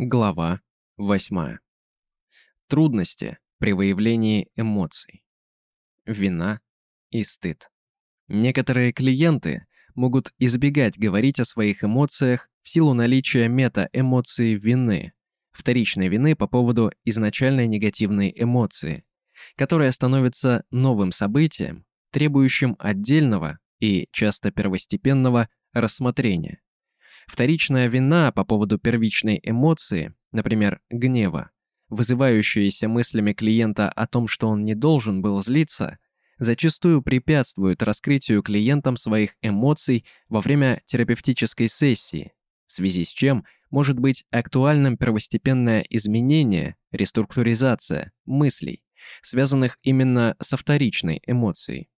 Глава 8. Трудности при выявлении эмоций. Вина и стыд. Некоторые клиенты могут избегать говорить о своих эмоциях в силу наличия мета-эмоции вины, вторичной вины по поводу изначальной негативной эмоции, которая становится новым событием, требующим отдельного и часто первостепенного рассмотрения. Вторичная вина по поводу первичной эмоции, например, гнева, вызывающаяся мыслями клиента о том, что он не должен был злиться, зачастую препятствует раскрытию клиентам своих эмоций во время терапевтической сессии, в связи с чем может быть актуальным первостепенное изменение, реструктуризация мыслей, связанных именно со вторичной эмоцией.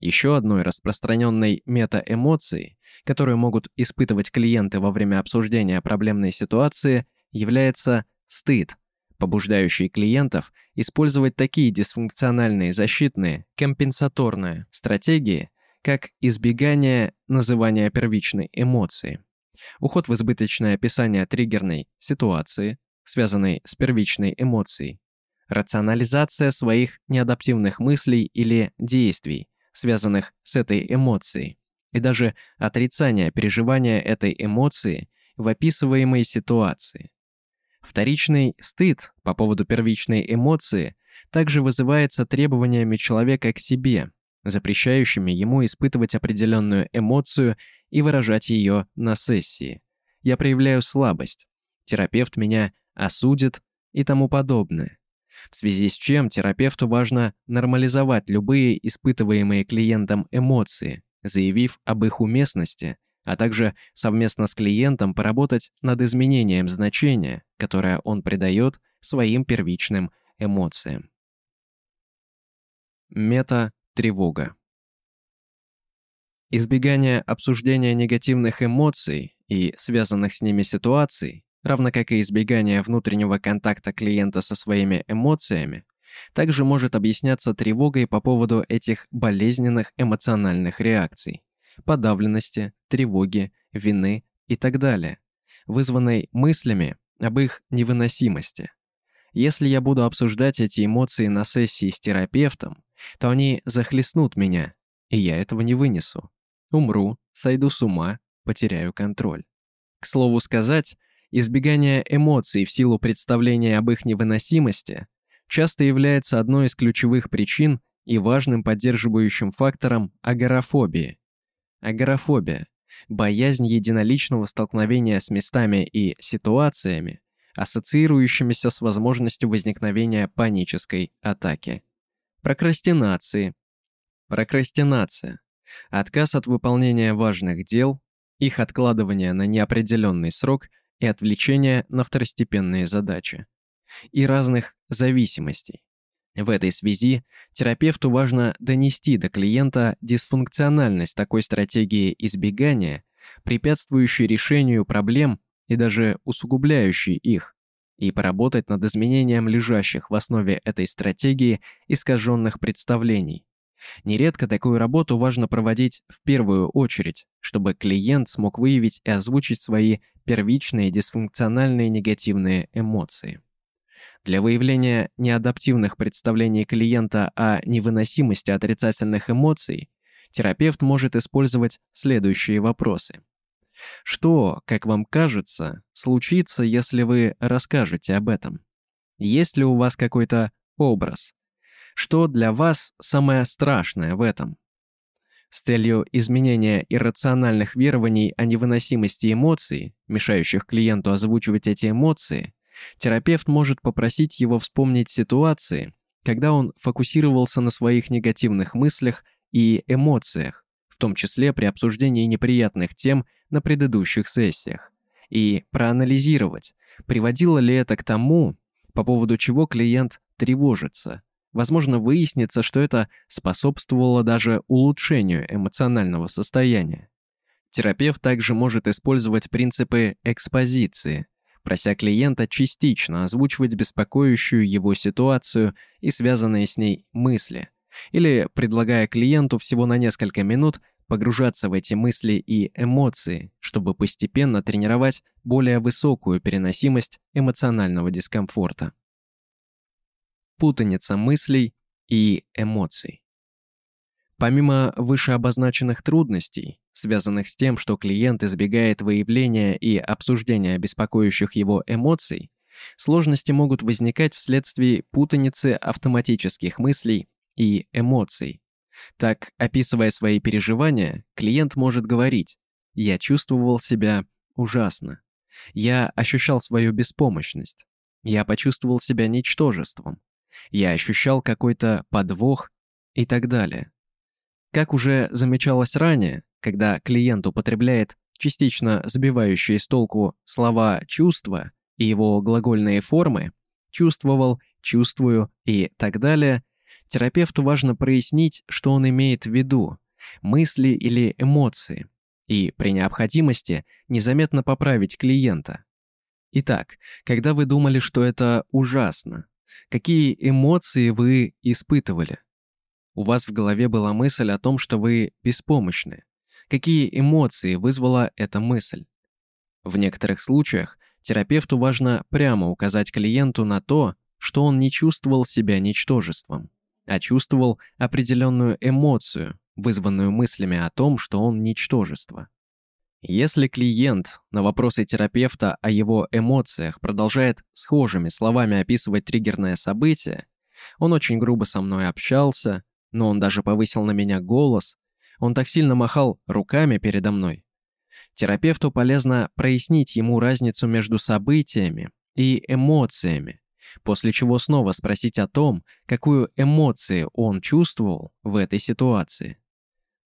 Еще одной распространенной метаэмоцией которые могут испытывать клиенты во время обсуждения проблемной ситуации, является стыд, побуждающий клиентов использовать такие дисфункциональные защитные, компенсаторные стратегии, как избегание называния первичной эмоции, уход в избыточное описание триггерной ситуации, связанной с первичной эмоцией, рационализация своих неадаптивных мыслей или действий, связанных с этой эмоцией, и даже отрицание переживания этой эмоции в описываемой ситуации. Вторичный стыд по поводу первичной эмоции также вызывается требованиями человека к себе, запрещающими ему испытывать определенную эмоцию и выражать ее на сессии. Я проявляю слабость. Терапевт меня осудит и тому подобное. В связи с чем терапевту важно нормализовать любые испытываемые клиентом эмоции, заявив об их уместности, а также совместно с клиентом поработать над изменением значения, которое он придает своим первичным эмоциям. Мета-тревога. Избегание обсуждения негативных эмоций и связанных с ними ситуаций, равно как и избегание внутреннего контакта клиента со своими эмоциями, также может объясняться тревогой по поводу этих болезненных эмоциональных реакций, подавленности, тревоги, вины и так далее, вызванной мыслями об их невыносимости. Если я буду обсуждать эти эмоции на сессии с терапевтом, то они захлестнут меня, и я этого не вынесу. Умру, сойду с ума, потеряю контроль. К слову сказать, избегание эмоций в силу представления об их невыносимости часто является одной из ключевых причин и важным поддерживающим фактором агорафобии. Агорафобия – боязнь единоличного столкновения с местами и ситуациями, ассоциирующимися с возможностью возникновения панической атаки. Прокрастинации. Прокрастинация – отказ от выполнения важных дел, их откладывание на неопределенный срок и отвлечение на второстепенные задачи и разных зависимостей. В этой связи терапевту важно донести до клиента дисфункциональность такой стратегии избегания, препятствующей решению проблем и даже усугубляющей их, и поработать над изменением лежащих в основе этой стратегии искаженных представлений. Нередко такую работу важно проводить в первую очередь, чтобы клиент смог выявить и озвучить свои первичные дисфункциональные негативные эмоции. Для выявления неадаптивных представлений клиента о невыносимости отрицательных эмоций терапевт может использовать следующие вопросы. Что, как вам кажется, случится, если вы расскажете об этом? Есть ли у вас какой-то образ? Что для вас самое страшное в этом? С целью изменения иррациональных верований о невыносимости эмоций, мешающих клиенту озвучивать эти эмоции, Терапевт может попросить его вспомнить ситуации, когда он фокусировался на своих негативных мыслях и эмоциях, в том числе при обсуждении неприятных тем на предыдущих сессиях, и проанализировать, приводило ли это к тому, по поводу чего клиент тревожится. Возможно, выяснится, что это способствовало даже улучшению эмоционального состояния. Терапевт также может использовать принципы экспозиции, прося клиента частично озвучивать беспокоящую его ситуацию и связанные с ней мысли, или предлагая клиенту всего на несколько минут погружаться в эти мысли и эмоции, чтобы постепенно тренировать более высокую переносимость эмоционального дискомфорта. Путаница мыслей и эмоций. Помимо вышеобозначенных трудностей, связанных с тем, что клиент избегает выявления и обсуждения беспокоящих его эмоций, сложности могут возникать вследствие путаницы автоматических мыслей и эмоций. Так, описывая свои переживания, клиент может говорить «Я чувствовал себя ужасно. Я ощущал свою беспомощность. Я почувствовал себя ничтожеством. Я ощущал какой-то подвох и так далее. Как уже замечалось ранее, когда клиент употребляет частично сбивающие с толку слова «чувство» и его глагольные формы «чувствовал», «чувствую» и так далее, терапевту важно прояснить, что он имеет в виду – мысли или эмоции, и при необходимости незаметно поправить клиента. Итак, когда вы думали, что это ужасно, какие эмоции вы испытывали? У вас в голове была мысль о том, что вы беспомощны. Какие эмоции вызвала эта мысль? В некоторых случаях терапевту важно прямо указать клиенту на то, что он не чувствовал себя ничтожеством, а чувствовал определенную эмоцию, вызванную мыслями о том, что он ничтожество. Если клиент на вопросы терапевта о его эмоциях продолжает схожими словами описывать триггерное событие, он очень грубо со мной общался, но он даже повысил на меня голос, он так сильно махал руками передо мной. Терапевту полезно прояснить ему разницу между событиями и эмоциями, после чего снова спросить о том, какую эмоцию он чувствовал в этой ситуации.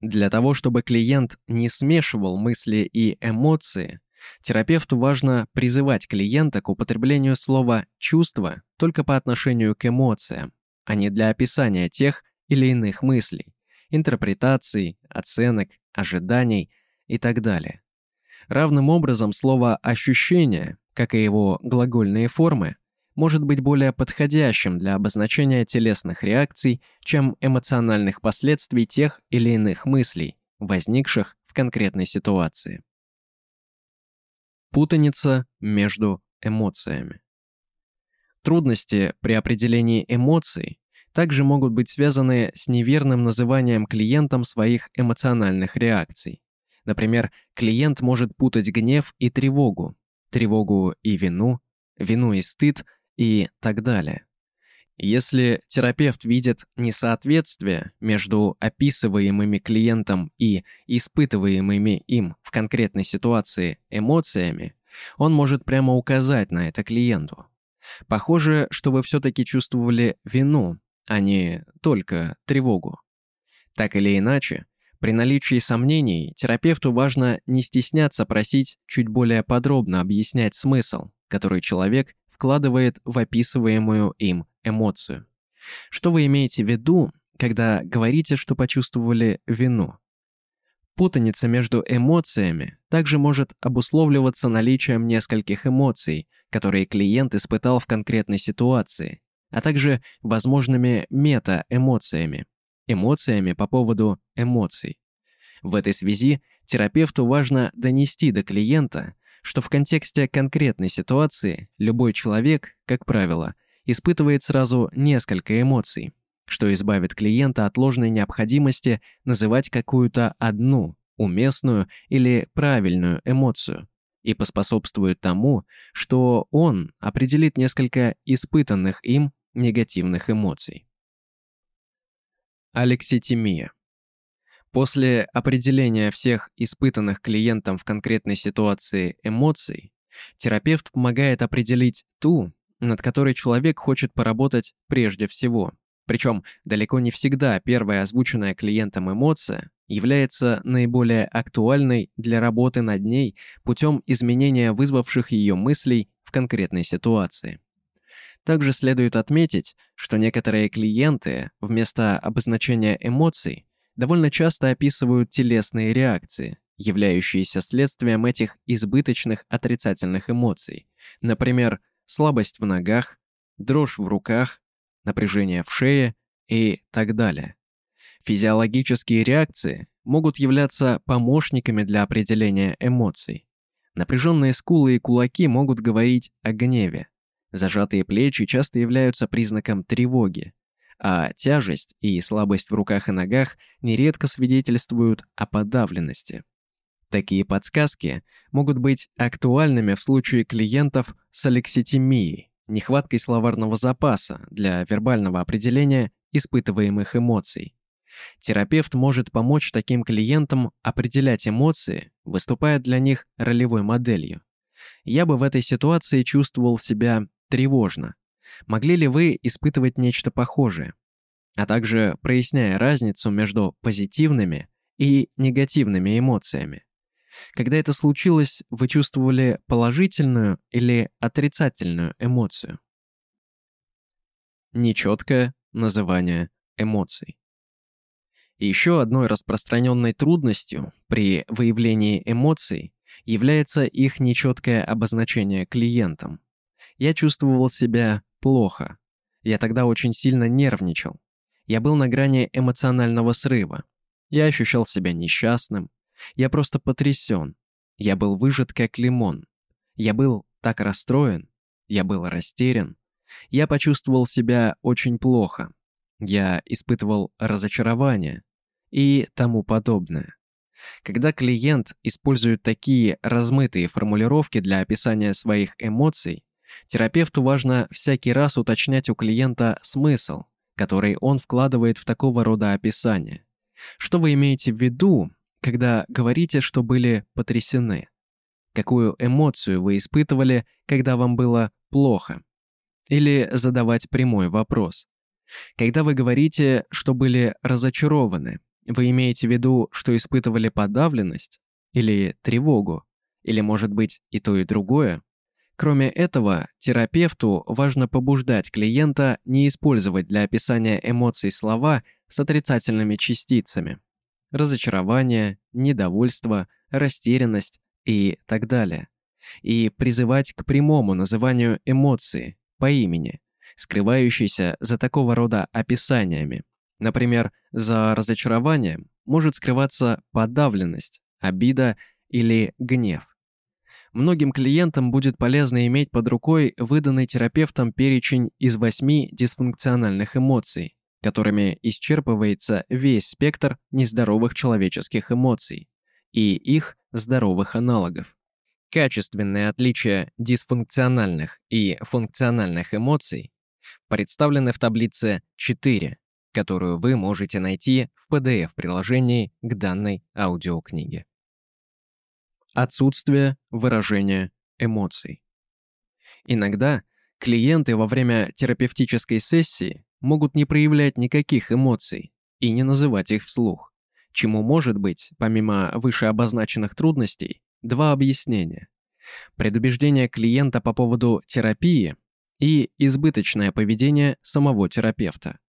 Для того, чтобы клиент не смешивал мысли и эмоции, терапевту важно призывать клиента к употреблению слова «чувство» только по отношению к эмоциям, а не для описания тех или иных мыслей, интерпретаций, оценок, ожиданий и так далее. Равным образом слово «ощущение», как и его глагольные формы, может быть более подходящим для обозначения телесных реакций, чем эмоциональных последствий тех или иных мыслей, возникших в конкретной ситуации. Путаница между эмоциями. Трудности при определении эмоций также могут быть связаны с неверным называнием клиентом своих эмоциональных реакций. Например, клиент может путать гнев и тревогу, тревогу и вину, вину и стыд и так далее. Если терапевт видит несоответствие между описываемыми клиентом и испытываемыми им в конкретной ситуации эмоциями, он может прямо указать на это клиенту. Похоже, что вы все-таки чувствовали вину, а не только тревогу. Так или иначе, при наличии сомнений терапевту важно не стесняться просить чуть более подробно объяснять смысл, который человек вкладывает в описываемую им эмоцию. Что вы имеете в виду, когда говорите, что почувствовали вину? Путаница между эмоциями также может обусловливаться наличием нескольких эмоций, которые клиент испытал в конкретной ситуации, а также возможными мета-эмоциями, эмоциями по поводу эмоций. В этой связи терапевту важно донести до клиента, что в контексте конкретной ситуации любой человек, как правило, испытывает сразу несколько эмоций, что избавит клиента от ложной необходимости называть какую-то одну, уместную или правильную эмоцию и поспособствует тому, что он определит несколько испытанных им негативных эмоций. Алекситимия. После определения всех испытанных клиентом в конкретной ситуации эмоций, терапевт помогает определить ту, над которой человек хочет поработать прежде всего. Причем далеко не всегда первая озвученная клиентом эмоция является наиболее актуальной для работы над ней путем изменения вызвавших ее мыслей в конкретной ситуации. Также следует отметить, что некоторые клиенты вместо обозначения эмоций довольно часто описывают телесные реакции, являющиеся следствием этих избыточных отрицательных эмоций. Например, слабость в ногах, дрожь в руках, напряжение в шее и так далее. Физиологические реакции могут являться помощниками для определения эмоций. Напряженные скулы и кулаки могут говорить о гневе. Зажатые плечи часто являются признаком тревоги, а тяжесть и слабость в руках и ногах нередко свидетельствуют о подавленности. Такие подсказки могут быть актуальными в случае клиентов с алекситимией, нехваткой словарного запаса для вербального определения испытываемых эмоций. Терапевт может помочь таким клиентам определять эмоции, выступая для них ролевой моделью. Я бы в этой ситуации чувствовал себя тревожно. Могли ли вы испытывать нечто похожее? А также проясняя разницу между позитивными и негативными эмоциями. Когда это случилось, вы чувствовали положительную или отрицательную эмоцию? Нечеткое называние эмоций. Еще одной распространенной трудностью при выявлении эмоций является их нечеткое обозначение клиентам. Я чувствовал себя плохо. Я тогда очень сильно нервничал. Я был на грани эмоционального срыва. Я ощущал себя несчастным. Я просто потрясен. Я был выжат как лимон. Я был так расстроен. Я был растерян. Я почувствовал себя очень плохо. Я испытывал разочарование и тому подобное. Когда клиент использует такие размытые формулировки для описания своих эмоций, терапевту важно всякий раз уточнять у клиента смысл, который он вкладывает в такого рода описание. Что вы имеете в виду, когда говорите, что были потрясены? Какую эмоцию вы испытывали, когда вам было плохо? Или задавать прямой вопрос. Когда вы говорите, что были разочарованы, вы имеете в виду, что испытывали подавленность? Или тревогу? Или, может быть, и то, и другое? Кроме этого, терапевту важно побуждать клиента не использовать для описания эмоций слова с отрицательными частицами. Разочарование, недовольство, растерянность и так далее. И призывать к прямому называнию эмоции по имени, скрывающейся за такого рода описаниями. Например, за разочарованием может скрываться подавленность, обида или гнев. Многим клиентам будет полезно иметь под рукой выданный терапевтом перечень из восьми дисфункциональных эмоций, которыми исчерпывается весь спектр нездоровых человеческих эмоций и их здоровых аналогов. Качественные отличия дисфункциональных и функциональных эмоций представлены в таблице 4 которую вы можете найти в PDF-приложении к данной аудиокниге. Отсутствие выражения эмоций. Иногда клиенты во время терапевтической сессии могут не проявлять никаких эмоций и не называть их вслух, чему может быть, помимо вышеобозначенных трудностей, два объяснения. Предубеждение клиента по поводу терапии и избыточное поведение самого терапевта.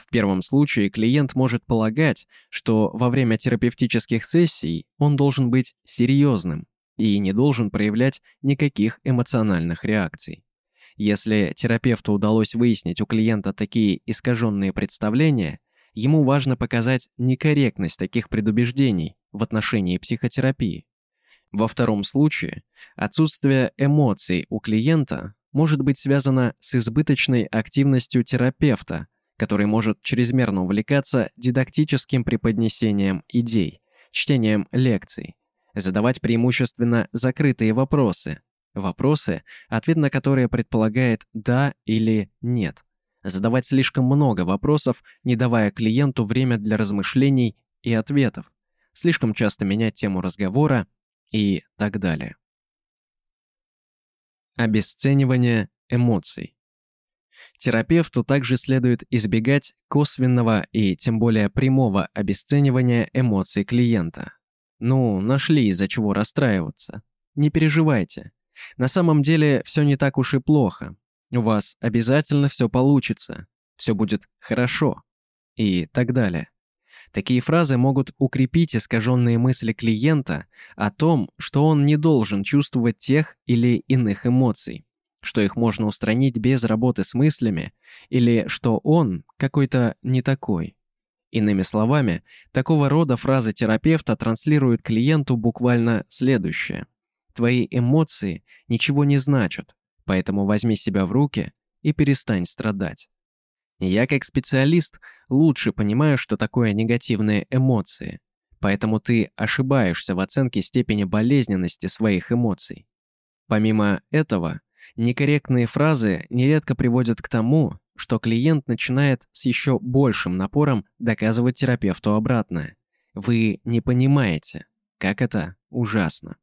В первом случае клиент может полагать, что во время терапевтических сессий он должен быть серьезным и не должен проявлять никаких эмоциональных реакций. Если терапевту удалось выяснить у клиента такие искаженные представления, ему важно показать некорректность таких предубеждений в отношении психотерапии. Во втором случае отсутствие эмоций у клиента может быть связано с избыточной активностью терапевта – который может чрезмерно увлекаться дидактическим преподнесением идей, чтением лекций, задавать преимущественно закрытые вопросы, вопросы, ответ на которые предполагает «да» или «нет», задавать слишком много вопросов, не давая клиенту время для размышлений и ответов, слишком часто менять тему разговора и так далее. Обесценивание эмоций. Терапевту также следует избегать косвенного и тем более прямого обесценивания эмоций клиента. Ну, нашли из-за чего расстраиваться. Не переживайте. На самом деле все не так уж и плохо. У вас обязательно все получится. Все будет хорошо. И так далее. Такие фразы могут укрепить искаженные мысли клиента о том, что он не должен чувствовать тех или иных эмоций что их можно устранить без работы с мыслями, или что он какой-то не такой. Иными словами, такого рода фразы терапевта транслируют клиенту буквально следующее. Твои эмоции ничего не значат, поэтому возьми себя в руки и перестань страдать. Я как специалист лучше понимаю, что такое негативные эмоции, поэтому ты ошибаешься в оценке степени болезненности своих эмоций. Помимо этого, некорректные фразы нередко приводят к тому, что клиент начинает с еще большим напором доказывать терапевту обратное. Вы не понимаете, как это ужасно.